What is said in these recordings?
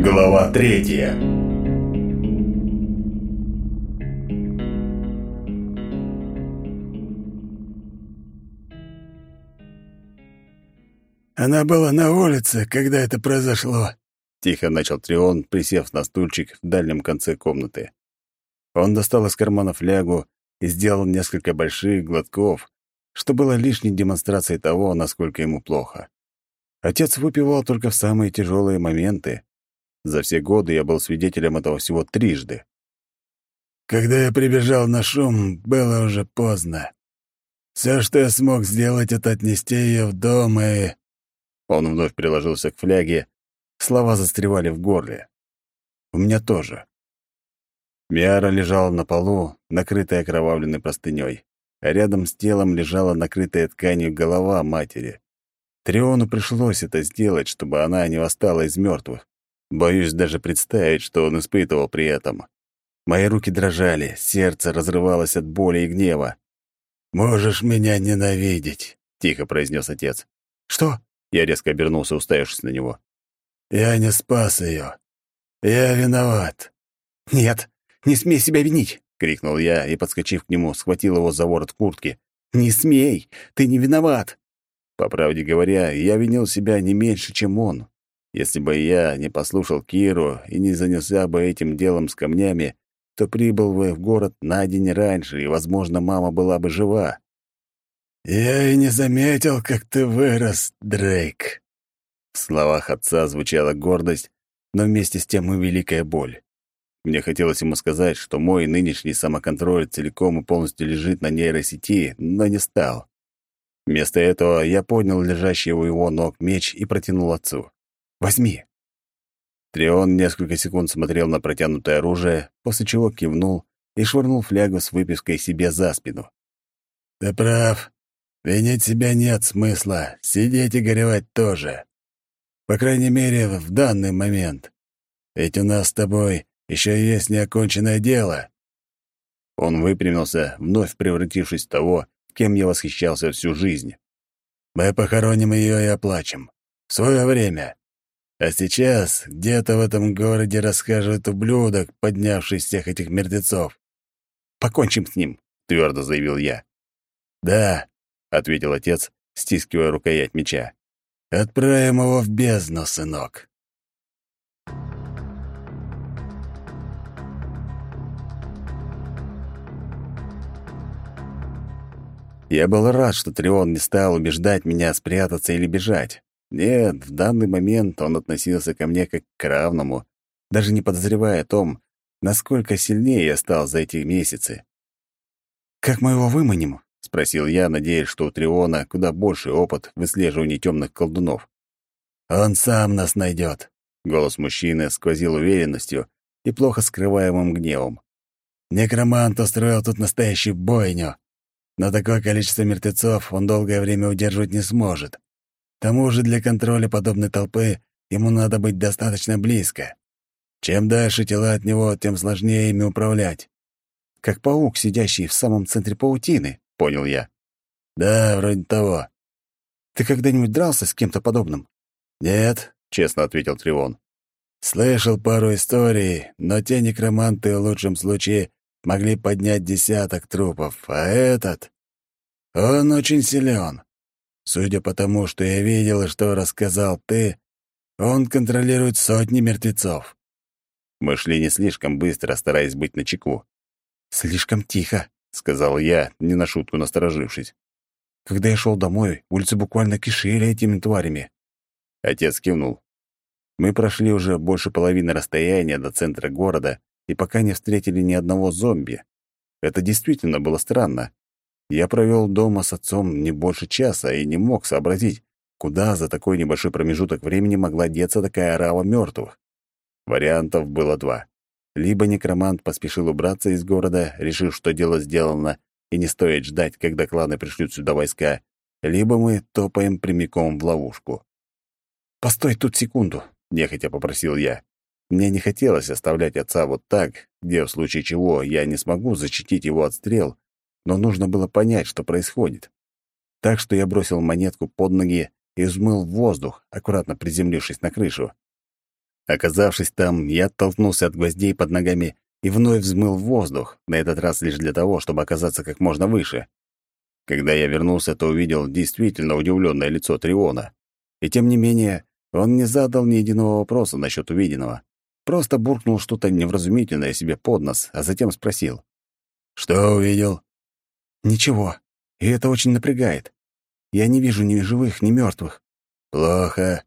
Глава третья. Она была на улице, когда это произошло. Тихо начал Трион, присев на стульчик в дальнем конце комнаты. Он достал из кармана флягу и сделал несколько больших глотков, что было лишней демонстрацией того, насколько ему плохо. Отец выпивал только в самые тяжелые моменты, за все годы я был свидетелем этого всего трижды. Когда я прибежал на шум, было уже поздно. Все, что я смог сделать, это отнести ее в дом и...» Он вновь приложился к фляге. Слова застревали в горле. «У меня тоже». Миара лежала на полу, накрытая кровавленной простыней. А рядом с телом лежала накрытая тканью голова матери. Триону пришлось это сделать, чтобы она не восстала из мертвых. Боюсь даже представить, что он испытывал при этом. Мои руки дрожали, сердце разрывалось от боли и гнева. «Можешь меня ненавидеть», — тихо произнес отец. «Что?» — я резко обернулся, уставившись на него. «Я не спас ее. Я виноват». «Нет, не смей себя винить», — крикнул я и, подскочив к нему, схватил его за ворот куртки. «Не смей! Ты не виноват!» По правде говоря, я винил себя не меньше, чем он. Если бы я не послушал Киру и не занялся бы этим делом с камнями, то прибыл бы в город на день раньше, и, возможно, мама была бы жива. «Я и не заметил, как ты вырос, Дрейк». В словах отца звучала гордость, но вместе с тем и великая боль. Мне хотелось ему сказать, что мой нынешний самоконтроль целиком и полностью лежит на нейросети, но не стал. Вместо этого я поднял лежащий у его ног меч и протянул отцу. Возьми». Трион несколько секунд смотрел на протянутое оружие, после чего кивнул и швырнул флягу с выпиской себе за спину. «Ты прав. Винить себя нет смысла. Сидеть и горевать тоже. По крайней мере, в данный момент. Ведь у нас с тобой еще есть неоконченное дело». Он выпрямился, вновь превратившись в того, кем я восхищался всю жизнь. «Мы похороним ее и оплачем. В свое время. А сейчас где-то в этом городе расскажет ублюдок, поднявший всех этих мертвецов. Покончим с ним, твердо заявил я. Да, ответил отец, стискивая рукоять меча. Отправим его в бездну, сынок. Я был рад, что Трион не стал убеждать меня спрятаться или бежать. Нет, в данный момент он относился ко мне как к равному, даже не подозревая о том, насколько сильнее я стал за эти месяцы. «Как мы его выманим?» — спросил я, надеясь, что у Триона куда больше опыт в выслеживании темных колдунов. «Он сам нас найдет. голос мужчины сквозил уверенностью и плохо скрываемым гневом. «Некромант устроил тут настоящую бойню. Но такое количество мертвецов он долгое время удерживать не сможет. Тому же для контроля подобной толпы ему надо быть достаточно близко. Чем дальше тела от него, тем сложнее ими управлять. Как паук, сидящий в самом центре паутины, понял я. Да, вроде того. Ты когда-нибудь дрался с кем-то подобным? Нет, честно ответил Тривон. Слышал пару историй, но те некроманты в лучшем случае могли поднять десяток трупов, а этот... Он очень силен. Судя по тому, что я видел и что рассказал ты, он контролирует сотни мертвецов. Мы шли не слишком быстро, стараясь быть начеку. «Слишком тихо», — сказал я, не на шутку насторожившись. «Когда я шел домой, улицы буквально кишели этими тварями». Отец кивнул. Мы прошли уже больше половины расстояния до центра города и пока не встретили ни одного зомби. Это действительно было странно. Я провел дома с отцом не больше часа и не мог сообразить, куда за такой небольшой промежуток времени могла деться такая орава мертвых. Вариантов было два. Либо некромант поспешил убраться из города, решив, что дело сделано, и не стоит ждать, когда кланы пришлют сюда войска, либо мы топаем прямиком в ловушку. «Постой тут секунду», — нехотя попросил я. Мне не хотелось оставлять отца вот так, где в случае чего я не смогу защитить его от стрел, но нужно было понять, что происходит. Так что я бросил монетку под ноги и взмыл в воздух, аккуратно приземлившись на крышу. Оказавшись там, я оттолкнулся от гвоздей под ногами и вновь взмыл в воздух, на этот раз лишь для того, чтобы оказаться как можно выше. Когда я вернулся, то увидел действительно удивленное лицо Триона. И тем не менее, он не задал ни единого вопроса насчет увиденного. Просто буркнул что-то невразумительное себе под нос, а затем спросил. «Что увидел?» «Ничего, и это очень напрягает. Я не вижу ни живых, ни мертвых. «Плохо».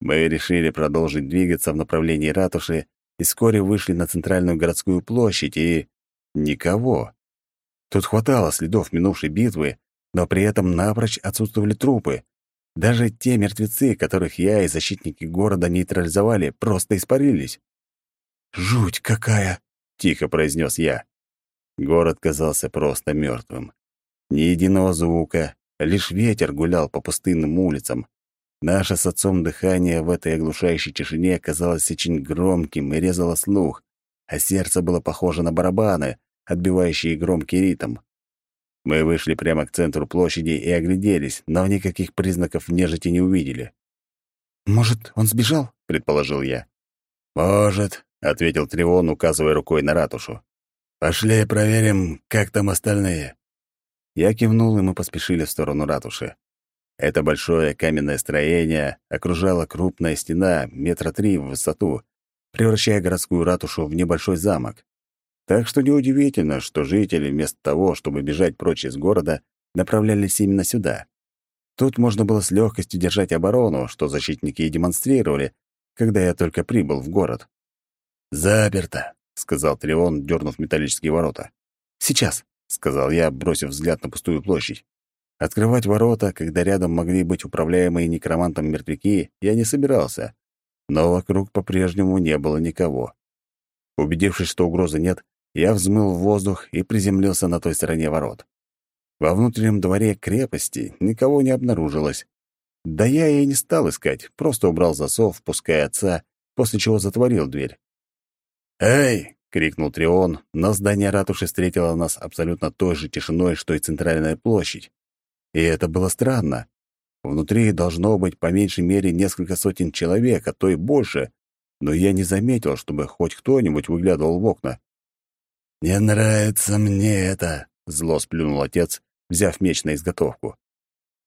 Мы решили продолжить двигаться в направлении ратуши и вскоре вышли на центральную городскую площадь и... никого. Тут хватало следов минувшей битвы, но при этом напрочь отсутствовали трупы. Даже те мертвецы, которых я и защитники города нейтрализовали, просто испарились. «Жуть какая!» — тихо произнес я. Город казался просто мертвым. Ни единого звука, лишь ветер гулял по пустынным улицам. Наше с отцом дыхание в этой оглушающей тишине казалось очень громким и резало слух, а сердце было похоже на барабаны, отбивающие громкий ритм. Мы вышли прямо к центру площади и огляделись, но никаких признаков нежити не увидели. «Может, он сбежал?» — предположил я. «Может», — ответил Трион, указывая рукой на ратушу. «Пошли проверим, как там остальные». Я кивнул, и мы поспешили в сторону ратуши. Это большое каменное строение окружала крупная стена метра три в высоту, превращая городскую ратушу в небольшой замок. Так что неудивительно, что жители вместо того, чтобы бежать прочь из города, направлялись именно сюда. Тут можно было с легкостью держать оборону, что защитники и демонстрировали, когда я только прибыл в город. «Заперто», сказал Тревон, дернув металлические ворота. «Сейчас», — сказал я, бросив взгляд на пустую площадь. Открывать ворота, когда рядом могли быть управляемые некромантом мертвяки, я не собирался, но вокруг по-прежнему не было никого. Убедившись, что угрозы нет, я взмыл в воздух и приземлился на той стороне ворот. Во внутреннем дворе крепости никого не обнаружилось. Да я и не стал искать, просто убрал засов, пуская отца, после чего затворил дверь. «Эй!» — крикнул Трион, но здание ратуши встретило нас абсолютно той же тишиной, что и центральная площадь. И это было странно. Внутри должно быть по меньшей мере несколько сотен человек, а то и больше, но я не заметил, чтобы хоть кто-нибудь выглядывал в окна. «Не нравится мне это!» — зло сплюнул отец, взяв меч на изготовку.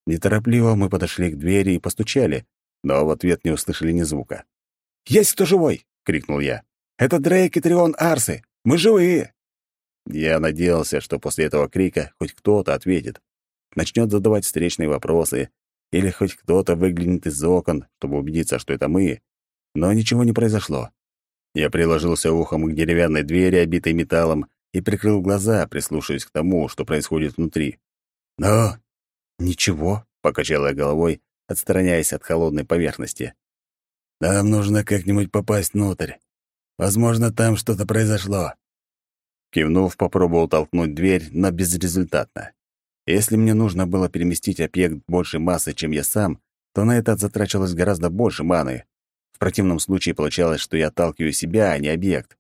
Неторопливо мы подошли к двери и постучали, но в ответ не услышали ни звука. «Есть кто живой?» — крикнул я. Это Дрейк и Трион Арсы. Мы живые!» Я надеялся, что после этого крика хоть кто-то ответит, начнет задавать встречные вопросы, или хоть кто-то выглянет из окон, чтобы убедиться, что это мы. Но ничего не произошло. Я приложился ухом к деревянной двери, обитой металлом, и прикрыл глаза, прислушиваясь к тому, что происходит внутри. «Но...» «Ничего», — покачал я головой, отстраняясь от холодной поверхности. «Нам нужно как-нибудь попасть внутрь. Возможно, там что-то произошло». Кивнув, попробовал толкнуть дверь, но безрезультатно. Если мне нужно было переместить объект большей массы, чем я сам, то на это затрачивалось гораздо больше маны. В противном случае получалось, что я отталкиваю себя, а не объект.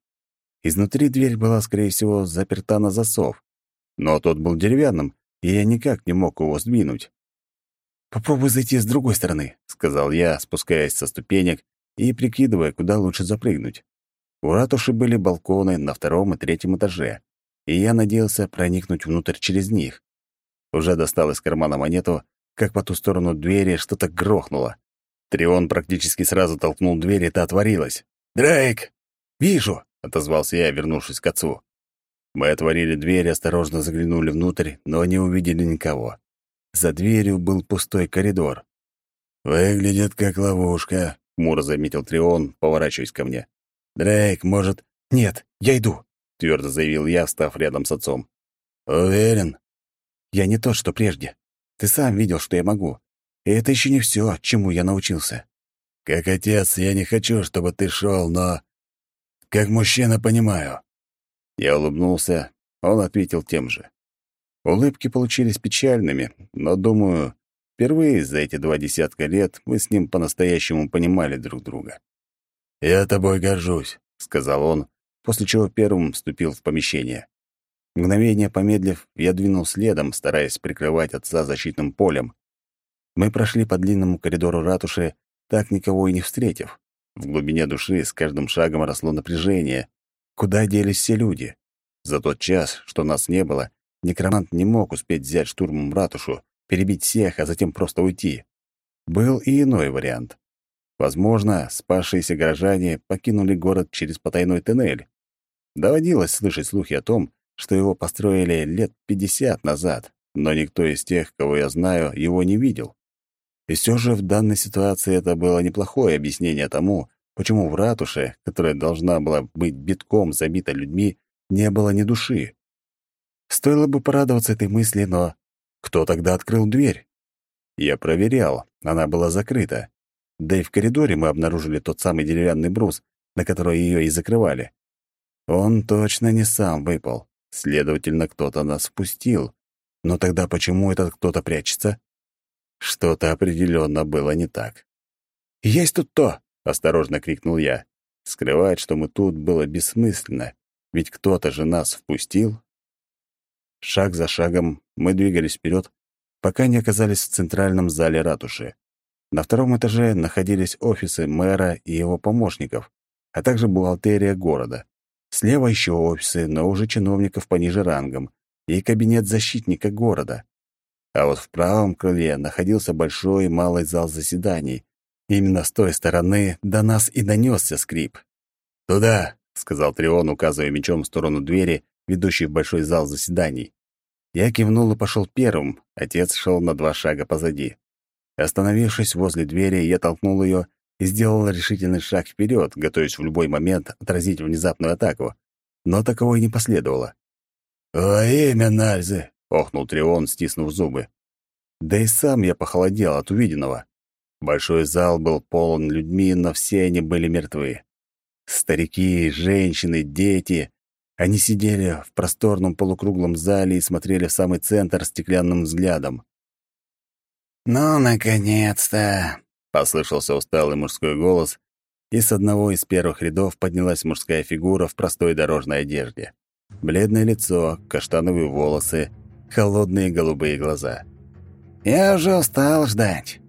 Изнутри дверь была, скорее всего, заперта на засов. Но тот был деревянным, и я никак не мог его сдвинуть. «Попробуй зайти с другой стороны», — сказал я, спускаясь со ступенек и прикидывая, куда лучше запрыгнуть. У ратуши были балконы на втором и третьем этаже, и я надеялся проникнуть внутрь через них. Уже достал из кармана монету, как по ту сторону двери что-то грохнуло. Трион практически сразу толкнул дверь, и та отворилась. «Дрейк! Вижу!» — отозвался я, вернувшись к отцу. Мы отворили дверь, осторожно заглянули внутрь, но не увидели никого. За дверью был пустой коридор. «Выглядит как ловушка», — Мур заметил Трион, поворачиваясь ко мне. Дрейк, может...» «Нет, я иду», — твердо заявил я, став рядом с отцом. «Уверен?» «Я не тот, что прежде. Ты сам видел, что я могу. И это еще не все, чему я научился». «Как отец, я не хочу, чтобы ты шел, но...» «Как мужчина, понимаю». Я улыбнулся, он ответил тем же. Улыбки получились печальными, но, думаю, впервые за эти два десятка лет мы с ним по-настоящему понимали друг друга. «Я тобой горжусь», — сказал он, после чего первым вступил в помещение. Мгновение помедлив, я двинул следом, стараясь прикрывать отца защитным полем. Мы прошли по длинному коридору ратуши, так никого и не встретив. В глубине души с каждым шагом росло напряжение. Куда делись все люди? За тот час, что нас не было, некромант не мог успеть взять штурмом ратушу, перебить всех, а затем просто уйти. Был и иной вариант. Возможно, спасшиеся горожане покинули город через потайной тоннель. Доводилось слышать слухи о том, что его построили лет 50 назад, но никто из тех, кого я знаю, его не видел. И все же в данной ситуации это было неплохое объяснение тому, почему в ратуше, которая должна была быть битком забита людьми, не было ни души. Стоило бы порадоваться этой мысли, но кто тогда открыл дверь? Я проверял, она была закрыта. Да и в коридоре мы обнаружили тот самый деревянный брус, на который ее и закрывали. Он точно не сам выпал. Следовательно, кто-то нас впустил. Но тогда почему этот кто-то прячется? Что-то определенно было не так. «Есть тут то!» — осторожно крикнул я. Скрывать, что мы тут, было бессмысленно, ведь кто-то же нас впустил. Шаг за шагом мы двигались вперед, пока не оказались в центральном зале ратуши. На втором этаже находились офисы мэра и его помощников, а также бухгалтерия города. Слева еще офисы, но уже чиновников пониже рангом, и кабинет защитника города. А вот в правом крыле находился большой и малый зал заседаний. Именно с той стороны до нас и донесся скрип. «Туда!» — сказал Трион, указывая мечом в сторону двери, ведущей в большой зал заседаний. Я кивнул и пошел первым, отец шел на два шага позади. Остановившись возле двери, я толкнул ее и сделал решительный шаг вперед, готовясь в любой момент отразить внезапную атаку. Но таковой не последовало. «Во имя Нальзы!» — охнул Трион, стиснув зубы. Да и сам я похолодел от увиденного. Большой зал был полон людьми, но все они были мертвы. Старики, женщины, дети. Они сидели в просторном полукруглом зале и смотрели в самый центр стеклянным взглядом. «Ну, наконец-то!» — послышался усталый мужской голос, и с одного из первых рядов поднялась мужская фигура в простой дорожной одежде. Бледное лицо, каштановые волосы, холодные голубые глаза. «Я уже устал ждать.